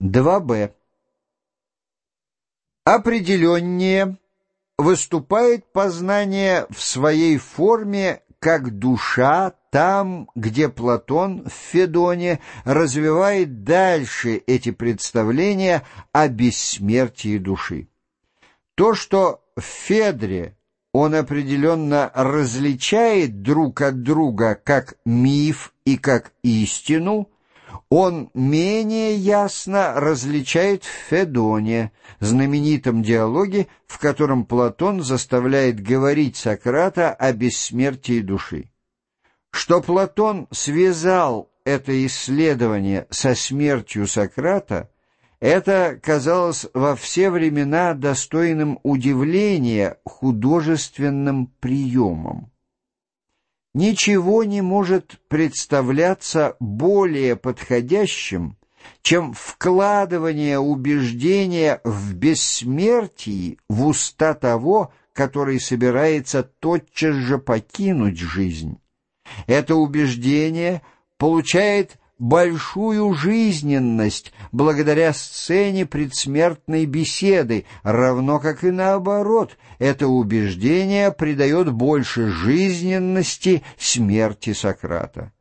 2б. Определеннее выступает познание в своей форме как душа там, где Платон в Федоне развивает дальше эти представления о бессмертии души. То, что в Федре он определенно различает друг от друга как миф и как истину – он менее ясно различает в Федоне, знаменитом диалоге, в котором Платон заставляет говорить Сократа о бессмертии души. Что Платон связал это исследование со смертью Сократа, это казалось во все времена достойным удивления художественным приемом. Ничего не может представляться более подходящим, чем вкладывание убеждения в бессмертии в уста того, который собирается тотчас же покинуть жизнь. Это убеждение получает большую жизненность благодаря сцене предсмертной беседы, равно как и наоборот, это убеждение придает больше жизненности смерти Сократа.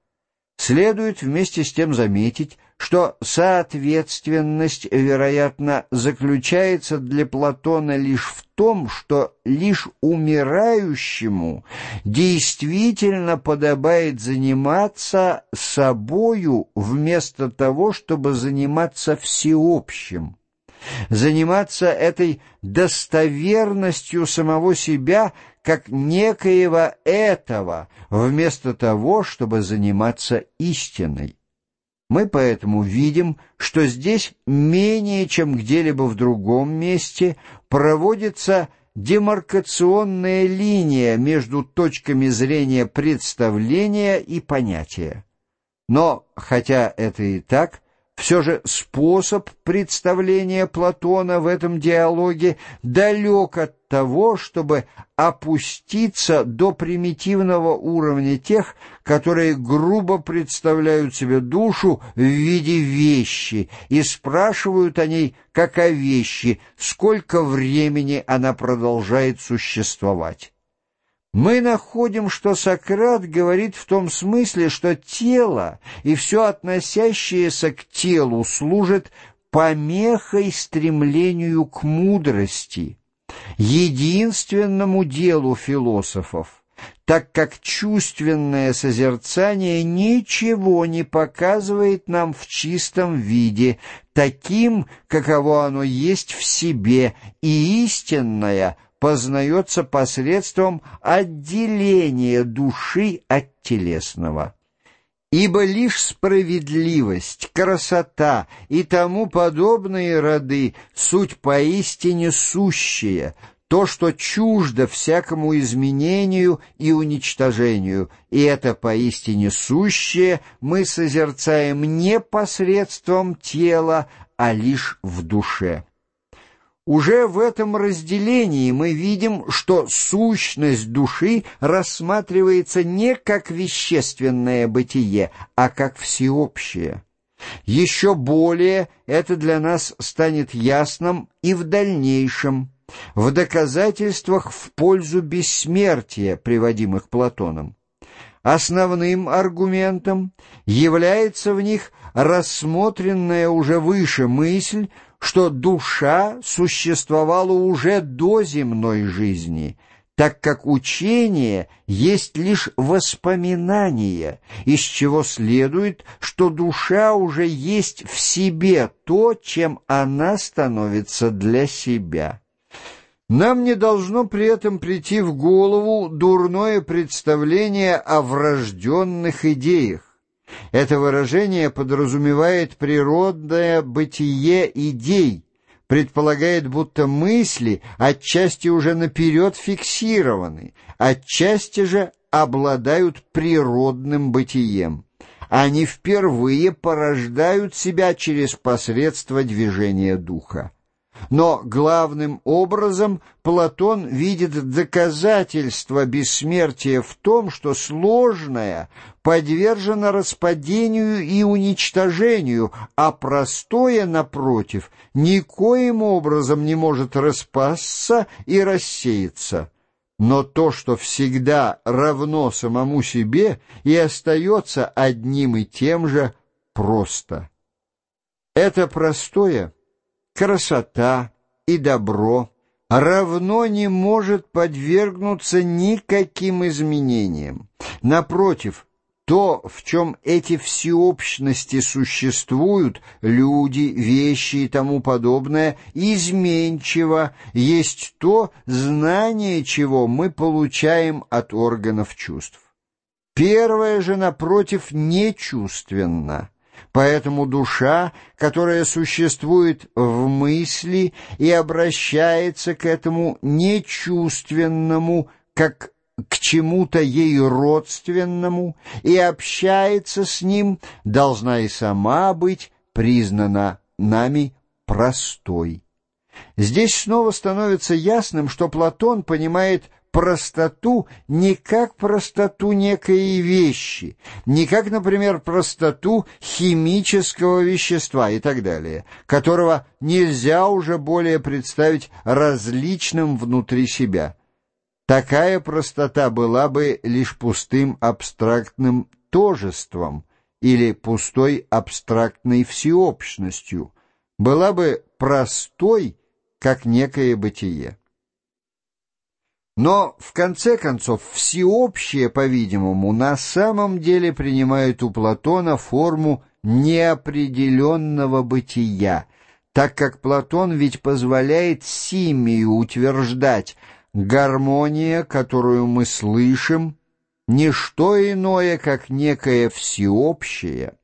Следует вместе с тем заметить, что соответственность, вероятно, заключается для Платона лишь в том, что лишь умирающему действительно подобает заниматься собою вместо того, чтобы заниматься всеобщим заниматься этой достоверностью самого себя как некоего этого, вместо того, чтобы заниматься истиной. Мы поэтому видим, что здесь менее чем где-либо в другом месте проводится демаркационная линия между точками зрения представления и понятия. Но, хотя это и так, все же способ представления Платона в этом диалоге далек от того, чтобы опуститься до примитивного уровня тех, которые грубо представляют себе душу в виде вещи и спрашивают о ней как о вещи, сколько времени она продолжает существовать. Мы находим, что Сократ говорит в том смысле, что тело и все относящееся к телу служит помехой стремлению к мудрости, единственному делу философов, так как чувственное созерцание ничего не показывает нам в чистом виде, таким, каково оно есть в себе, и истинное — познается посредством отделения души от телесного. Ибо лишь справедливость, красота и тому подобные роды — суть поистине сущая, то, что чуждо всякому изменению и уничтожению, и это поистине сущее мы созерцаем не посредством тела, а лишь в душе. Уже в этом разделении мы видим, что сущность души рассматривается не как вещественное бытие, а как всеобщее. Еще более это для нас станет ясным и в дальнейшем, в доказательствах в пользу бессмертия, приводимых Платоном. Основным аргументом является в них рассмотренная уже выше мысль, что душа существовала уже до земной жизни, так как учение есть лишь воспоминание, из чего следует, что душа уже есть в себе то, чем она становится для себя. Нам не должно при этом прийти в голову дурное представление о врожденных идеях. Это выражение подразумевает природное бытие идей, предполагает, будто мысли отчасти уже наперед фиксированы, отчасти же обладают природным бытием. Они впервые порождают себя через посредство движения духа. Но главным образом Платон видит доказательство бессмертия в том, что сложное подвержено распадению и уничтожению, а простое, напротив, никоим образом не может распасться и рассеяться. Но то, что всегда равно самому себе и остается одним и тем же, просто. Это простое — красота и добро равно не может подвергнуться никаким изменениям. Напротив, то, в чем эти всеобщности существуют, люди, вещи и тому подобное, изменчиво, есть то, знание чего мы получаем от органов чувств. Первое же, напротив, нечувственно. Поэтому душа, которая существует в мысли и обращается к этому нечувственному, как к чему-то ей родственному, и общается с ним, должна и сама быть признана нами простой. Здесь снова становится ясным, что Платон понимает простоту не как простоту некой вещи, не как, например, простоту химического вещества и так далее, которого нельзя уже более представить различным внутри себя. Такая простота была бы лишь пустым абстрактным тожеством или пустой абстрактной всеобщностью, была бы простой, как некое бытие. Но, в конце концов, всеобщее, по-видимому, на самом деле принимает у Платона форму неопределенного бытия, так как Платон ведь позволяет симию утверждать гармония, которую мы слышим, не что иное, как некое всеобщее,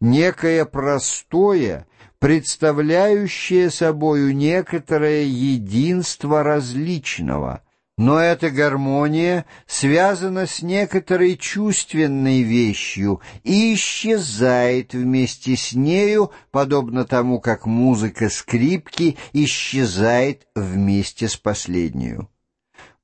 некое простое, представляющее собою некоторое единство различного — но эта гармония связана с некоторой чувственной вещью и исчезает вместе с нею, подобно тому, как музыка скрипки исчезает вместе с последнюю.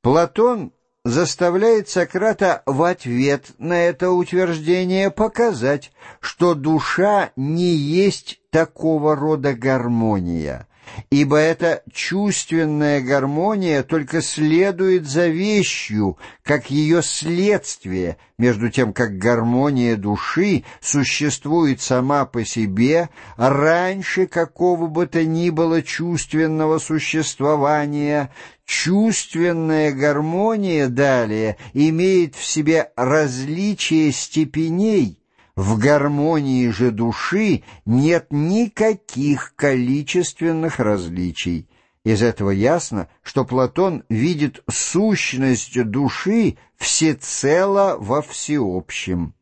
Платон заставляет Сократа в ответ на это утверждение показать, что душа не есть такого рода гармония, ибо эта чувственная гармония только следует за вещью, как ее следствие, между тем как гармония души существует сама по себе раньше какого бы то ни было чувственного существования, чувственная гармония далее имеет в себе различие степеней, в гармонии же души нет никаких количественных различий. Из этого ясно, что Платон видит сущность души всецело во всеобщем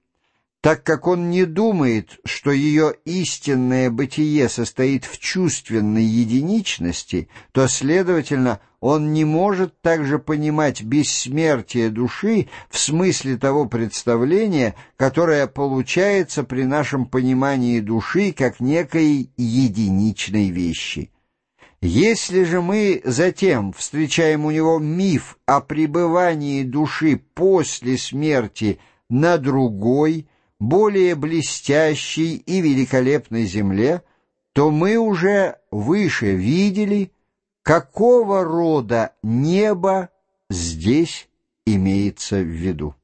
так как он не думает, что ее истинное бытие состоит в чувственной единичности, то, следовательно, он не может также понимать бессмертие души в смысле того представления, которое получается при нашем понимании души как некой единичной вещи. Если же мы затем встречаем у него миф о пребывании души после смерти на другой, более блестящей и великолепной земле, то мы уже выше видели, какого рода небо здесь имеется в виду.